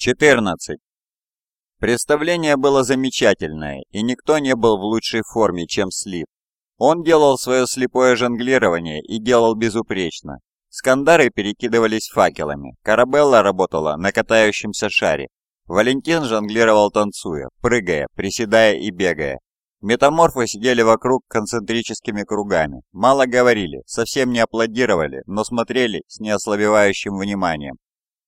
14. Представление было замечательное, и никто не был в лучшей форме, чем Слив. Он делал свое слепое жонглирование и делал безупречно. Скандары перекидывались факелами, Карабелла работала на катающемся шаре. Валентин жонглировал танцуя, прыгая, приседая и бегая. Метаморфы сидели вокруг концентрическими кругами, мало говорили, совсем не аплодировали, но смотрели с неослабевающим вниманием.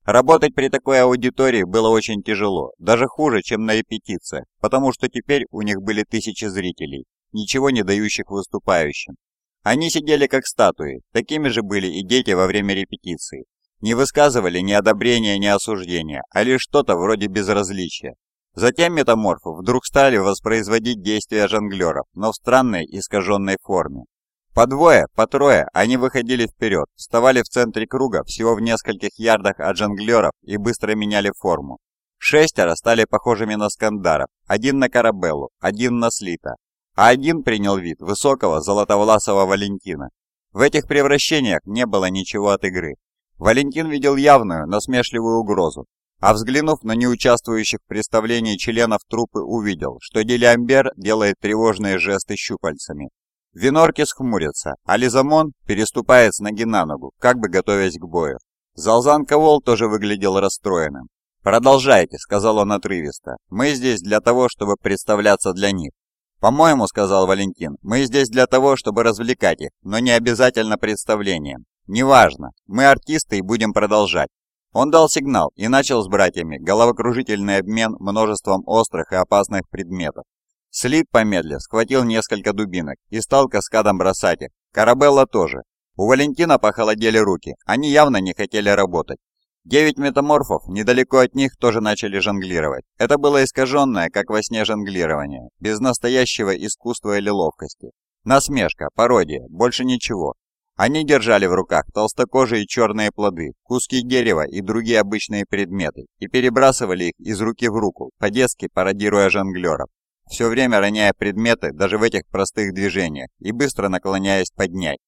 Работать при такой аудитории было очень тяжело, даже хуже, чем на репетициях, потому что теперь у них были тысячи зрителей, ничего не дающих выступающим. Они сидели как статуи, такими же были и дети во время репетиции. Не высказывали ни одобрения, ни осуждения, а лишь что-то вроде безразличия. Затем метаморфы вдруг стали воспроизводить действия жонглеров, но в странной искаженной форме. По двое, по трое они выходили вперед, вставали в центре круга всего в нескольких ярдах от жонглеров и быстро меняли форму. Шестеро стали похожими на скандаров, один на Карабеллу, один на Слита, а один принял вид высокого золотовласого Валентина. В этих превращениях не было ничего от игры. Валентин видел явную, насмешливую угрозу, а взглянув на неучаствующих в представлении членов труппы, увидел, что Делиамбер делает тревожные жесты щупальцами, Виноркис хмурится, а Лизамон переступает с ноги на ногу, как бы готовясь к бою. Залзан Ковол тоже выглядел расстроенным. «Продолжайте», — сказал он отрывисто. «Мы здесь для того, чтобы представляться для них». «По-моему», — сказал Валентин, — «мы здесь для того, чтобы развлекать их, но не обязательно представлением. Неважно, мы артисты и будем продолжать». Он дал сигнал и начал с братьями головокружительный обмен множеством острых и опасных предметов. Слит, помедлив, схватил несколько дубинок и стал каскадом бросать их. Карабелла тоже. У Валентина похолодели руки, они явно не хотели работать. Девять метаморфов недалеко от них тоже начали жонглировать. Это было искаженное, как во сне жонглирование, без настоящего искусства или ловкости. Насмешка, пародия, больше ничего. Они держали в руках толстокожие черные плоды, куски дерева и другие обычные предметы и перебрасывали их из руки в руку, по-детски пародируя жонглеров все время роняя предметы даже в этих простых движениях и быстро наклоняясь поднять.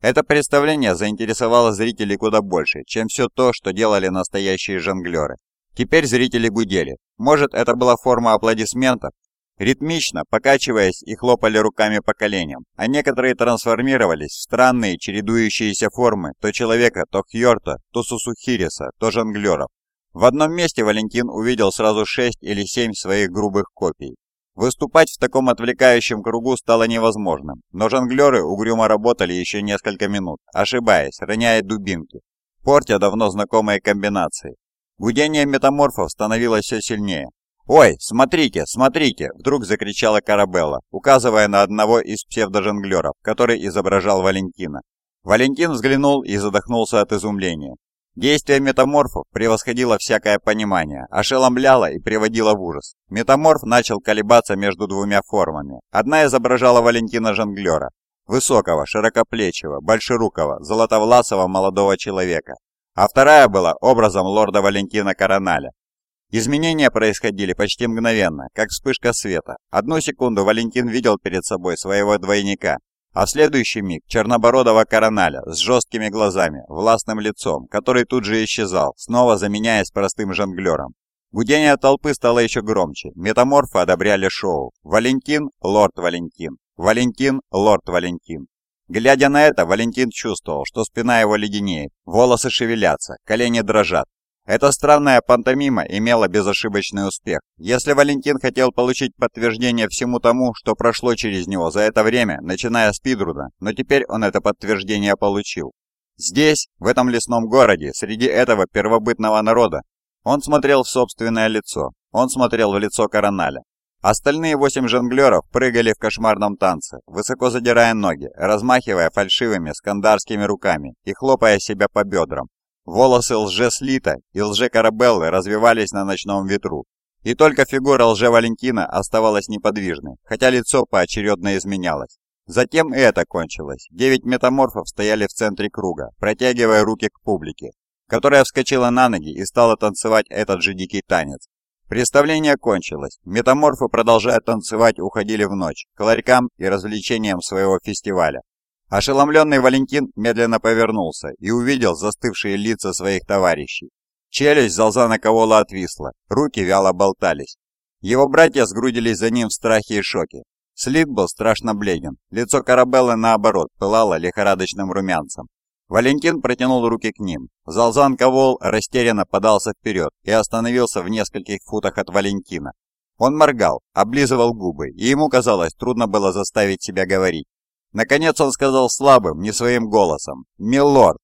Это представление заинтересовало зрителей куда больше, чем все то, что делали настоящие жонглеры. Теперь зрители гудели. Может, это была форма аплодисментов? Ритмично, покачиваясь и хлопали руками по коленям, а некоторые трансформировались в странные чередующиеся формы то человека, то Хьорта, то Сусухириса, то жонглеров. В одном месте Валентин увидел сразу шесть или семь своих грубых копий. Выступать в таком отвлекающем кругу стало невозможным, но жонглеры угрюмо работали еще несколько минут, ошибаясь, роняя дубинки, портя давно знакомые комбинации. Гудение метаморфов становилось все сильнее. «Ой, смотрите, смотрите!» – вдруг закричала Карабелла, указывая на одного из псевдожонглеров, который изображал Валентина. Валентин взглянул и задохнулся от изумления. Действие метаморфов превосходило всякое понимание, ошеломляло и приводило в ужас. Метаморф начал колебаться между двумя формами. Одна изображала Валентина Жонглера, высокого, широкоплечего, большерукого, золотовласого молодого человека, а вторая была образом лорда Валентина Короналя. Изменения происходили почти мгновенно, как вспышка света. Одну секунду Валентин видел перед собой своего двойника, а в следующий миг чернобородого короналя с жесткими глазами, властным лицом, который тут же исчезал, снова заменяясь простым жонглером. Гудение толпы стало еще громче. Метаморфы одобряли шоу. Валентин, лорд Валентин. Валентин, лорд Валентин. Глядя на это, Валентин чувствовал, что спина его леденеет, волосы шевелятся, колени дрожат, эта странная пантомима имела безошибочный успех. Если Валентин хотел получить подтверждение всему тому, что прошло через него за это время, начиная с Пидруda, но теперь он это подтверждение получил. Здесь, в этом лесном городе, среди этого первобытного народа, он смотрел в собственное лицо, он смотрел в лицо Короналя. Остальные восемь жонглеров прыгали в кошмарном танце, высоко задирая ноги, размахивая фальшивыми скандарскими руками и хлопая себя по бедрам, Волосы лже-слита и лже-карабеллы развивались на ночном ветру. И только фигура лже-Валентина оставалась неподвижной, хотя лицо поочередно изменялось. Затем и это кончилось. Девять метаморфов стояли в центре круга, протягивая руки к публике, которая вскочила на ноги и стала танцевать этот же дикий танец. Представление кончилось. Метаморфы, продолжая танцевать, уходили в ночь, к ларькам и развлечениям своего фестиваля. Ошеломленный Валентин медленно повернулся и увидел застывшие лица своих товарищей. Челюсть Залзана Ковола отвисла, руки вяло болтались. Его братья сгрудились за ним в страхе и шоке. Слит был страшно бледен, лицо Карабеллы, наоборот, пылало лихорадочным румянцем. Валентин протянул руки к ним. Залзан Ковол растерянно подался вперед и остановился в нескольких футах от Валентина. Он моргал, облизывал губы, и ему казалось, трудно было заставить себя говорить. Наконец он сказал слабым, не своим голосом «Милорд».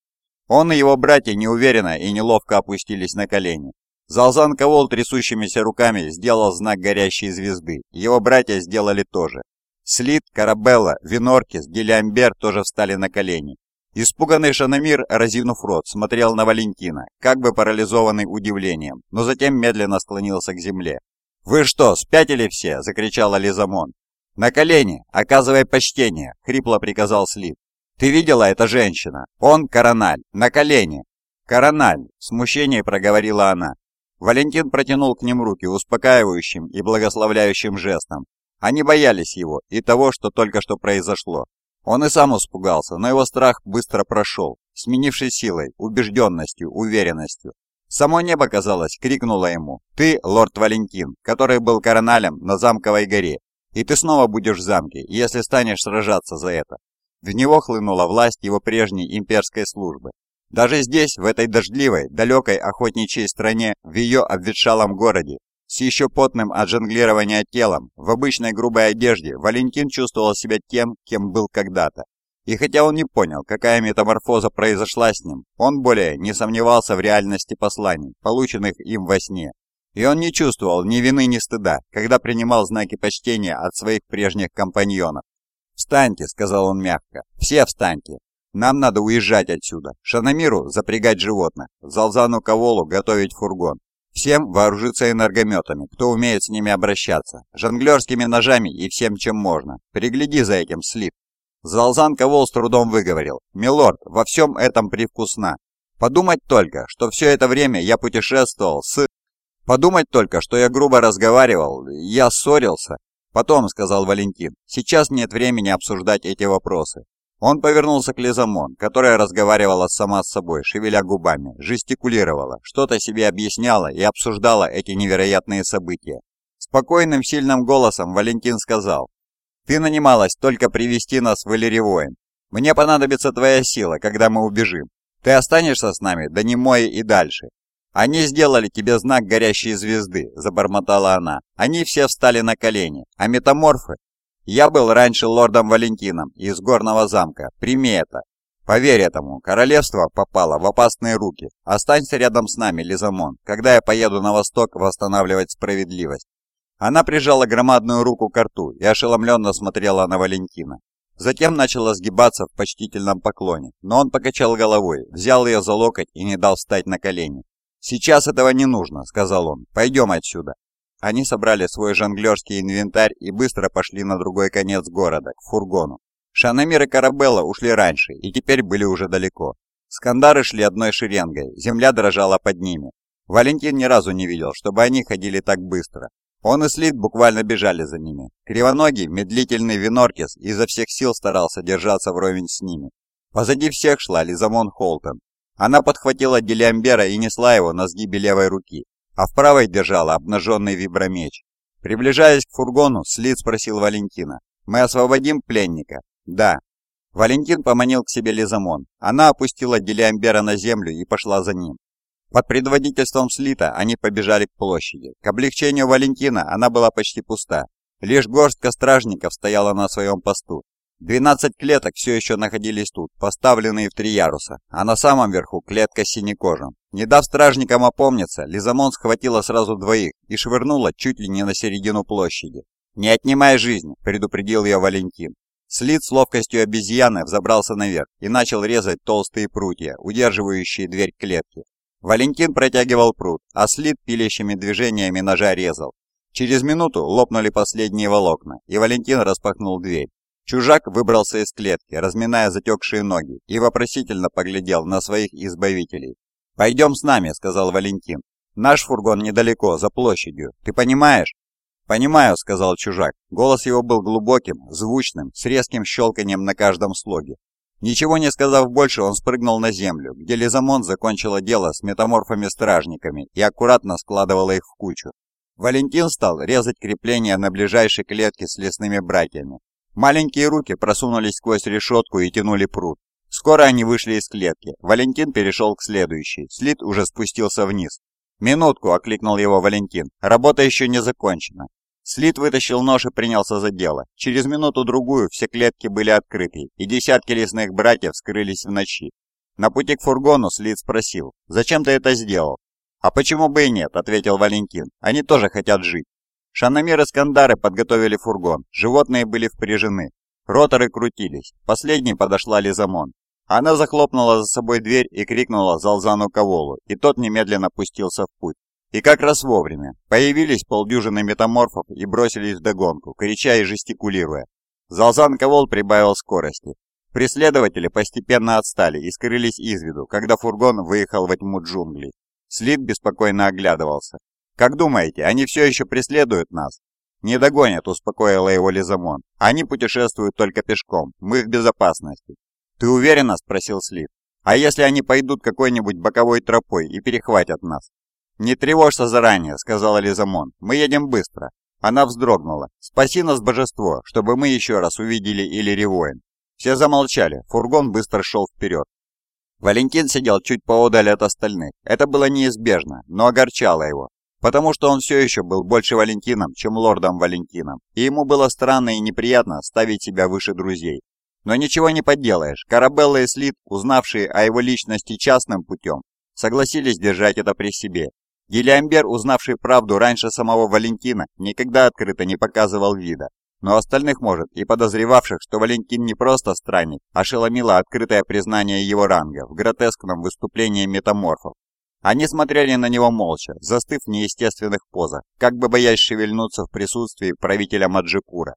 Он и его братья неуверенно и неловко опустились на колени. Залзан Ковол трясущимися руками сделал знак горящей звезды. Его братья сделали то же. Слит, Карабелла, Виноркис, Гелиамбер тоже встали на колени. Испуганный Шанамир, разинув рот, смотрел на Валентина, как бы парализованный удивлением, но затем медленно склонился к земле. «Вы что, спятили все?» – закричала Лизамон. «На колени! Оказывай почтение!» – хрипло приказал Слит. «Ты видела, эта женщина? Он Корональ! На колени!» «Корональ!» – в смущении проговорила она. Валентин протянул к ним руки успокаивающим и благословляющим жестом. Они боялись его и того, что только что произошло. Он и сам испугался, но его страх быстро прошел, сменившись силой, убежденностью, уверенностью. Само небо, казалось, крикнуло ему «Ты, лорд Валентин, который был короналем на замковой горе, и ты снова будешь в замке, если станешь сражаться за это». В него хлынула власть его прежней имперской службы. Даже здесь, в этой дождливой, далекой охотничьей стране, в ее обветшалом городе, с еще потным от жонглирования телом, в обычной грубой одежде, Валентин чувствовал себя тем, кем был когда-то. И хотя он не понял, какая метаморфоза произошла с ним, он более не сомневался в реальности посланий, полученных им во сне. И он не чувствовал ни вины, ни стыда, когда принимал знаки почтения от своих прежних компаньонов. «Встаньте», — сказал он мягко, — «все встаньте. Нам надо уезжать отсюда. Шанамиру запрягать животных, Залзану Каволу готовить фургон, Всем вооружиться энергометами, кто умеет с ними обращаться, жонглерскими ножами и всем, чем можно. Пригляди за этим, Слип. Залзан Ковол с трудом выговорил. «Милорд, во всем этом привкусна. Подумать только, что все это время я путешествовал с... Подумать только, что я грубо разговаривал, я ссорился. Потом, — сказал Валентин, — сейчас нет времени обсуждать эти вопросы. Он повернулся к Лизамон, которая разговаривала сама с собой, шевеля губами, жестикулировала, что-то себе объясняла и обсуждала эти невероятные события. Спокойным, сильным голосом Валентин сказал, «Ты нанималась только привести нас в Элеривоин. Мне понадобится твоя сила, когда мы убежим. Ты останешься с нами до Немои и дальше. «Они сделали тебе знак горящей звезды», — забормотала она. «Они все встали на колени, а метаморфы я был раньше лордом Валентином из Горного замка. Прими это. Поверь этому, королевство попало в опасные руки. Останься рядом с нами, Лизамон, когда я поеду на восток восстанавливать справедливость. Она прижала громадную руку к рту и ошеломленно смотрела на Валентина. Затем начала сгибаться в почтительном поклоне, но он покачал головой, взял ее за локоть и не дал встать на колени. «Сейчас этого не нужно», — сказал он. «Пойдем отсюда». Они собрали свой жонглерский инвентарь и быстро пошли на другой конец города, к фургону. Шанамир и Карабелла ушли раньше и теперь были уже далеко. Скандары шли одной шеренгой, земля дрожала под ними. Валентин ни разу не видел, чтобы они ходили так быстро. Он и Слит буквально бежали за ними. Кривоногий, медлительный Виноркис изо всех сил старался держаться вровень с ними. Позади всех шла Лизамон Холтон. Она подхватила Делиамбера и несла его на сгибе левой руки а в правой держала обнаженный вибромеч. Приближаясь к фургону, Слит спросил Валентина. «Мы освободим пленника?» «Да». Валентин поманил к себе Лизамон. Она опустила Делиамбера на землю и пошла за ним. Под предводительством Слита они побежали к площади. К облегчению Валентина она была почти пуста. Лишь горстка стражников стояла на своем посту. Двенадцать клеток все еще находились тут, поставленные в три яруса, а на самом верху клетка с синекожим. Не дав стражникам опомниться, Лизамон схватила сразу двоих и швырнула чуть ли не на середину площади. «Не отнимай жизнь», — предупредил ее Валентин. Слит с ловкостью обезьяны взобрался наверх и начал резать толстые прутья, удерживающие дверь клетки. Валентин протягивал прут, а Слит пилящими движениями ножа резал. Через минуту лопнули последние волокна, и Валентин распахнул дверь. Чужак выбрался из клетки, разминая затекшие ноги, и вопросительно поглядел на своих избавителей. «Пойдем с нами», — сказал Валентин. «Наш фургон недалеко, за площадью. Ты понимаешь?» «Понимаю», — сказал чужак. Голос его был глубоким, звучным, с резким щелканием на каждом слоге. Ничего не сказав больше, он спрыгнул на землю, где Лизамон закончила дело с метаморфами-стражниками и аккуратно складывала их в кучу. Валентин стал резать крепления на ближайшей клетке с лесными братьями. Маленькие руки просунулись сквозь решетку и тянули пруд. Скоро они вышли из клетки. Валентин перешел к следующей. Слит уже спустился вниз. «Минутку!» – окликнул его Валентин. «Работа еще не закончена». Слит вытащил нож и принялся за дело. Через минуту-другую все клетки были открыты, и десятки лесных братьев скрылись в ночи. На пути к фургону Слит спросил, «Зачем ты это сделал?» «А почему бы и нет?» – ответил Валентин. «Они тоже хотят жить». Шанамир и Скандары подготовили фургон. Животные были впряжены. Роторы крутились. Последней подошла Лизамон. Она захлопнула за собой дверь и крикнула Залзану Каволу, и тот немедленно пустился в путь. И как раз вовремя. Появились полдюжины метаморфов и бросились в догонку, крича и жестикулируя. Залзан Ковол прибавил скорости. Преследователи постепенно отстали и скрылись из виду, когда фургон выехал во тьму джунглей. Слит беспокойно оглядывался. «Как думаете, они все еще преследуют нас?» «Не догонят», — успокоила его Лизамон. «Они путешествуют только пешком. Мы в безопасности». «Ты уверена?» — спросил Слит. «А если они пойдут какой-нибудь боковой тропой и перехватят нас?» «Не тревожься заранее», — сказала Лизамон. «Мы едем быстро». Она вздрогнула. «Спаси нас, божество, чтобы мы еще раз увидели Иллири воин». Все замолчали, фургон быстро шел вперед. Валентин сидел чуть поодаль от остальных. Это было неизбежно, но огорчало его, потому что он все еще был больше Валентином, чем лордом Валентином, и ему было странно и неприятно ставить себя выше друзей. Но ничего не поделаешь, Карабелла и Слит, узнавшие о его личности частным путем, согласились держать это при себе Гелиамбер, узнавший правду раньше самого Валентина, никогда открыто не показывал вида. Но остальных, может, и подозревавших, что Валентин не просто странник, ошеломило открытое признание его ранга в гротескном выступлении метаморфов. Они смотрели на него молча, застыв в неестественных позах, как бы боясь шевельнуться в присутствии правителя Маджипура.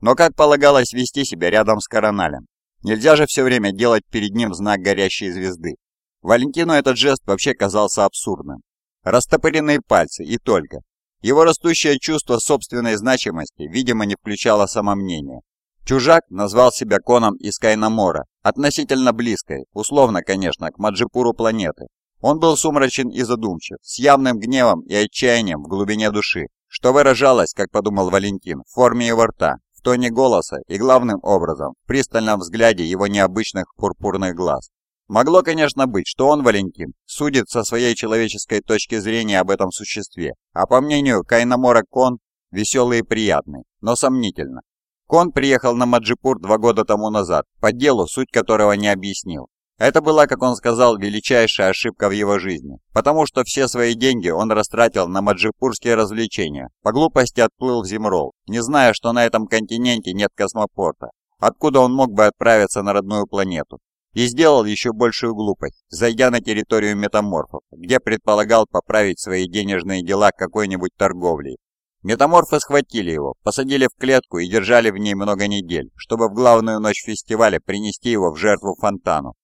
Но как полагалось вести себя рядом с Короналем? Нельзя же все время делать перед ним знак горящей звезды. Валентину этот жест вообще казался абсурдным. Растопыренные пальцы и только. Его растущее чувство собственной значимости, видимо, не включало самомнение. Чужак назвал себя коном из Кайнамора, относительно близкой, условно, конечно, к Маджипуру планеты. Он был сумрачен и задумчив, с явным гневом и отчаянием в глубине души, что выражалось, как подумал Валентин, в форме его рта, в тоне голоса и, главным образом, в пристальном взгляде его необычных пурпурных глаз. Могло, конечно, быть, что он, Валентин, судит со своей человеческой точки зрения об этом существе, а по мнению Кайнамора Кон, веселый и приятный, но сомнительно. Кон приехал на Маджипур два года тому назад, по делу, суть которого не объяснил. Это была, как он сказал, величайшая ошибка в его жизни, потому что все свои деньги он растратил на маджипурские развлечения, по глупости отплыл в Зимрол, не зная, что на этом континенте нет космопорта, откуда он мог бы отправиться на родную планету и сделал еще большую глупость, зайдя на территорию метаморфов, где предполагал поправить свои денежные дела какой-нибудь торговлей. Метаморфы схватили его, посадили в клетку и держали в ней много недель, чтобы в главную ночь фестиваля принести его в жертву фонтану.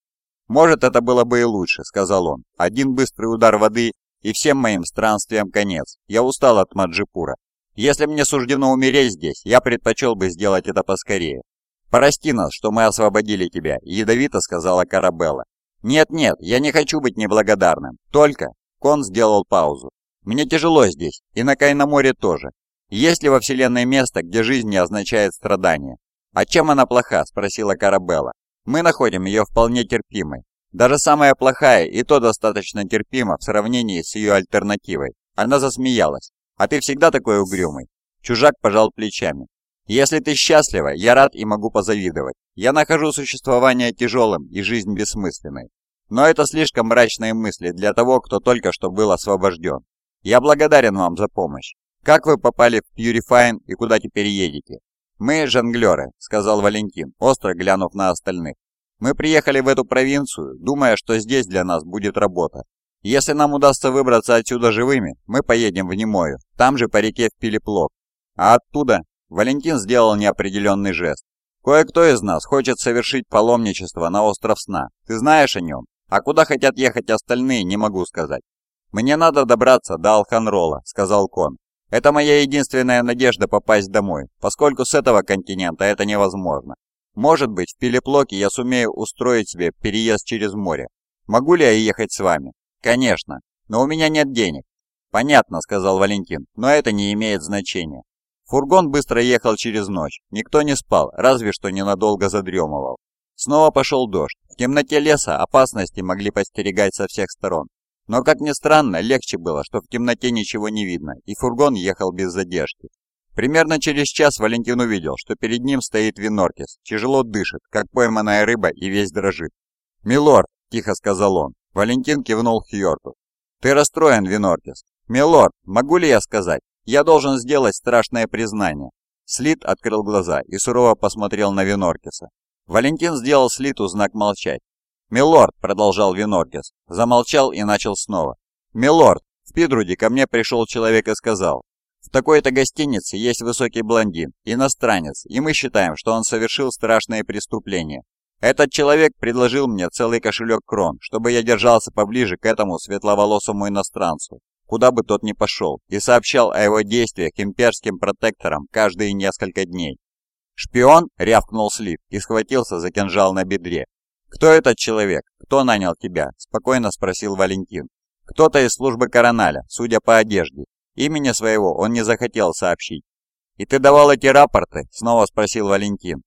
«Может, это было бы и лучше», — сказал он. «Один быстрый удар воды, и всем моим странствиям конец. Я устал от Маджипура. Если мне суждено умереть здесь, я предпочел бы сделать это поскорее. «Прости нас, что мы освободили тебя», — ядовито сказала Карабелла. «Нет-нет, я не хочу быть неблагодарным. Только...» Кон сделал паузу. «Мне тяжело здесь, и на Кайноморе тоже. Есть ли во Вселенной место, где жизнь не означает страдания?» «А чем она плоха?» – спросила Карабелла. «Мы находим ее вполне терпимой. Даже самая плохая и то достаточно терпима в сравнении с ее альтернативой». Она засмеялась. «А ты всегда такой угрюмый?» Чужак пожал плечами. Если ты счастлива, я рад и могу позавидовать. Я нахожу существование тяжелым и жизнь бессмысленной. Но это слишком мрачные мысли для того, кто только что был освобожден. Я благодарен вам за помощь. Как вы попали в Пьюрифайн и куда теперь едете? Мы жонглеры, сказал Валентин, остро глянув на остальных. Мы приехали в эту провинцию, думая, что здесь для нас будет работа. Если нам удастся выбраться отсюда живыми, мы поедем в Немою, там же по реке в Пилиплок. А оттуда Валентин сделал неопределенный жест. «Кое-кто из нас хочет совершить паломничество на остров сна. Ты знаешь о нем? А куда хотят ехать остальные, не могу сказать». «Мне надо добраться до Алханрола», — сказал Кон. «Это моя единственная надежда попасть домой, поскольку с этого континента это невозможно. Может быть, в Пилеплоке я сумею устроить себе переезд через море. Могу ли я ехать с вами? Конечно, но у меня нет денег. Понятно, сказал Валентин, но это не имеет значения. Фургон быстро ехал через ночь. Никто не спал, разве что ненадолго задремывал. Снова пошел дождь. В темноте леса опасности могли подстерегать со всех сторон. Но, как ни странно, легче было, что в темноте ничего не видно, и фургон ехал без задержки. Примерно через час Валентин увидел, что перед ним стоит Виноркис, тяжело дышит, как пойманная рыба и весь дрожит. «Милорд!» – тихо сказал он. Валентин кивнул Хьорту. «Ты расстроен, Виноркис?» «Милорд, могу ли я сказать? Я должен сделать страшное признание». Слит открыл глаза и сурово посмотрел на Виноркиса. Валентин сделал Слиту знак молчать. «Милорд», — продолжал Виноркис, замолчал и начал снова. «Милорд, в Пидруде ко мне пришел человек и сказал, в такой-то гостинице есть высокий блондин, иностранец, и мы считаем, что он совершил страшное преступление. Этот человек предложил мне целый кошелек крон, чтобы я держался поближе к этому светловолосому иностранцу, куда бы тот ни пошел, и сообщал о его действиях имперским протекторам каждые несколько дней. «Шпион?» — рявкнул Слив и схватился за кинжал на бедре. «Кто этот человек? Кто нанял тебя?» – спокойно спросил Валентин. «Кто-то из службы короналя, судя по одежде. Имени своего он не захотел сообщить». «И ты давал эти рапорты?» – снова спросил Валентин.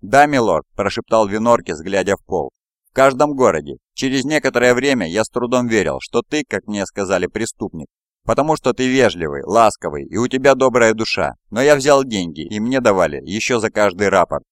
«Да, милорд», – прошептал Виноркис, глядя в пол. «В каждом городе. Через некоторое время я с трудом верил, что ты, как мне сказали, преступник. Потому что ты вежливый, ласковый, и у тебя добрая душа. Но я взял деньги, и мне давали еще за каждый рапорт.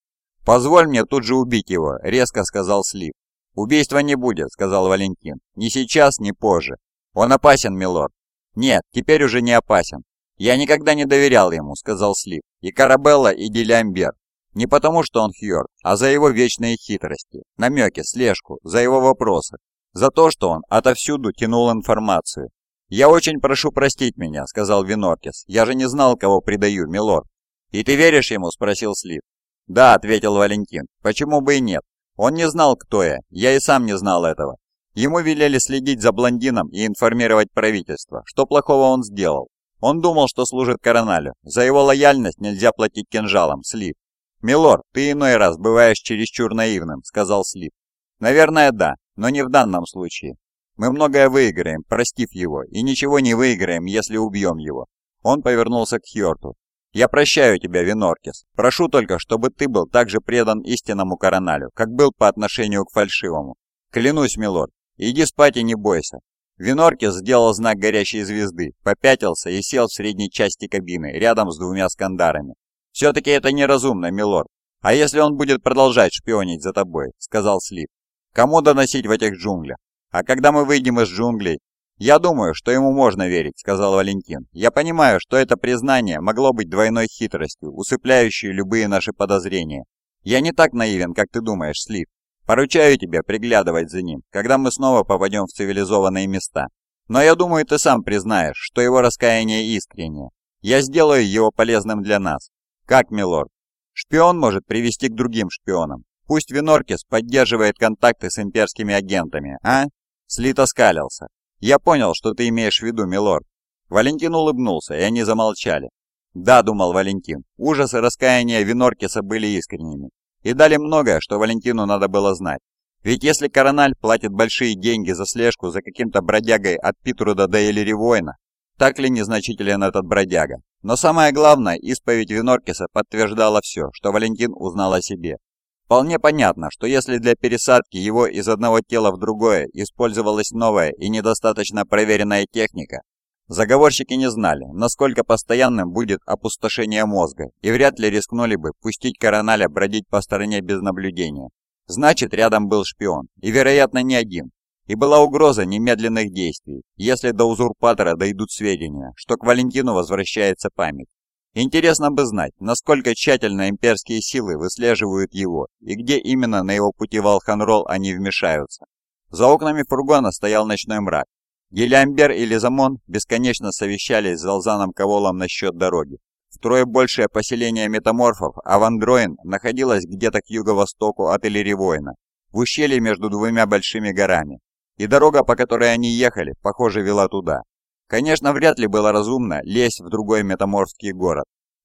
«Позволь мне тут же убить его», — резко сказал Слив. «Убийства не будет», — сказал Валентин. «Ни сейчас, ни позже. Он опасен, милорд». «Нет, теперь уже не опасен. Я никогда не доверял ему», — сказал Слив. «И Карабелла, и Делямбер. Не потому, что он Хьорд, а за его вечные хитрости, намеки, слежку, за его вопросы. За то, что он отовсюду тянул информацию. «Я очень прошу простить меня», — сказал Виноркис. «Я же не знал, кого предаю, милорд». «И ты веришь ему?» — спросил Слив. «Да», — ответил Валентин, — «почему бы и нет? Он не знал, кто я, я и сам не знал этого. Ему велели следить за блондином и информировать правительство, что плохого он сделал. Он думал, что служит короналю. За его лояльность нельзя платить кинжалом, Слив. «Милорд, ты иной раз бываешь чересчур наивным», — сказал Слив. «Наверное, да, но не в данном случае. Мы многое выиграем, простив его, и ничего не выиграем, если убьем его». Он повернулся к Хьорту. Я прощаю тебя, Виноркис. Прошу только, чтобы ты был так же предан истинному короналю, как был по отношению к фальшивому. Клянусь, милорд, иди спать и не бойся. Виноркис сделал знак горящей звезды, попятился и сел в средней части кабины, рядом с двумя скандарами. «Все-таки это неразумно, милорд. А если он будет продолжать шпионить за тобой?» — сказал Слип. «Кому доносить в этих джунглях? А когда мы выйдем из джунглей, «Я думаю, что ему можно верить», — сказал Валентин. «Я понимаю, что это признание могло быть двойной хитростью, усыпляющей любые наши подозрения. Я не так наивен, как ты думаешь, Слив. Поручаю тебе приглядывать за ним, когда мы снова попадем в цивилизованные места. Но я думаю, ты сам признаешь, что его раскаяние искреннее. Я сделаю его полезным для нас. Как, милорд? Шпион может привести к другим шпионам. Пусть Виноркис поддерживает контакты с имперскими агентами, а?» Слит оскалился. «Я понял, что ты имеешь в виду, милорд». Валентин улыбнулся, и они замолчали. «Да», — думал Валентин, — ужасы раскаяния Виноркиса были искренними. И дали многое, что Валентину надо было знать. Ведь если Корональ платит большие деньги за слежку за каким-то бродягой от Питруда до Элиривойна, так ли незначителен этот бродяга? Но самое главное, исповедь Виноркиса подтверждала все, что Валентин узнал о себе. Вполне понятно, что если для пересадки его из одного тела в другое использовалась новая и недостаточно проверенная техника, заговорщики не знали, насколько постоянным будет опустошение мозга, и вряд ли рискнули бы пустить Короналя бродить по стороне без наблюдения. Значит, рядом был шпион, и, вероятно, не один. И была угроза немедленных действий, если до узурпатора дойдут сведения, что к Валентину возвращается память. Интересно бы знать, насколько тщательно имперские силы выслеживают его и где именно на его пути в Алханрол они вмешаются. За окнами фургона стоял ночной мрак. Гелиамбер и Лизамон бесконечно совещались с Залзаном Коволом насчет дороги. Втрое большее поселение метаморфов, Авандроин, находилось где-то к юго-востоку от Элиривоина, в ущелье между двумя большими горами. И дорога, по которой они ехали, похоже, вела туда. Конечно, вряд ли было разумно лезть в другой метаморфский город.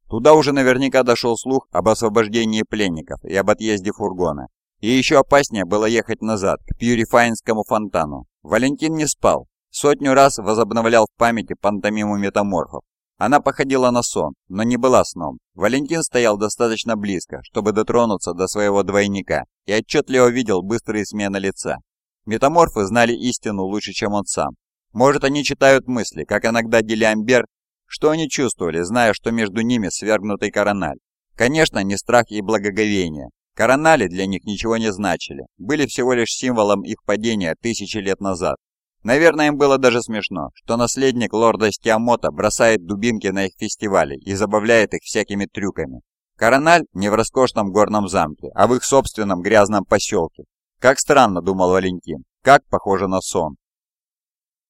Туда уже наверняка дошел слух об освобождении пленников и об отъезде фургона. И еще опаснее было ехать назад, к Пьюрифайнскому фонтану. Валентин не спал. Сотню раз возобновлял в памяти пантомиму метаморфов. Она походила на сон, но не была сном. Валентин стоял достаточно близко, чтобы дотронуться до своего двойника, и отчетливо видел быстрые смены лица. Метаморфы знали истину лучше, чем он сам. Может, они читают мысли, как иногда Делиамбер, что они чувствовали, зная, что между ними свергнутый корональ. Конечно, не страх и благоговение. Коронали для них ничего не значили, были всего лишь символом их падения тысячи лет назад. Наверное, им было даже смешно, что наследник лорда Стиамота бросает дубинки на их фестивале и забавляет их всякими трюками. Корональ не в роскошном горном замке, а в их собственном грязном поселке. Как странно, думал Валентин, как похоже на сон.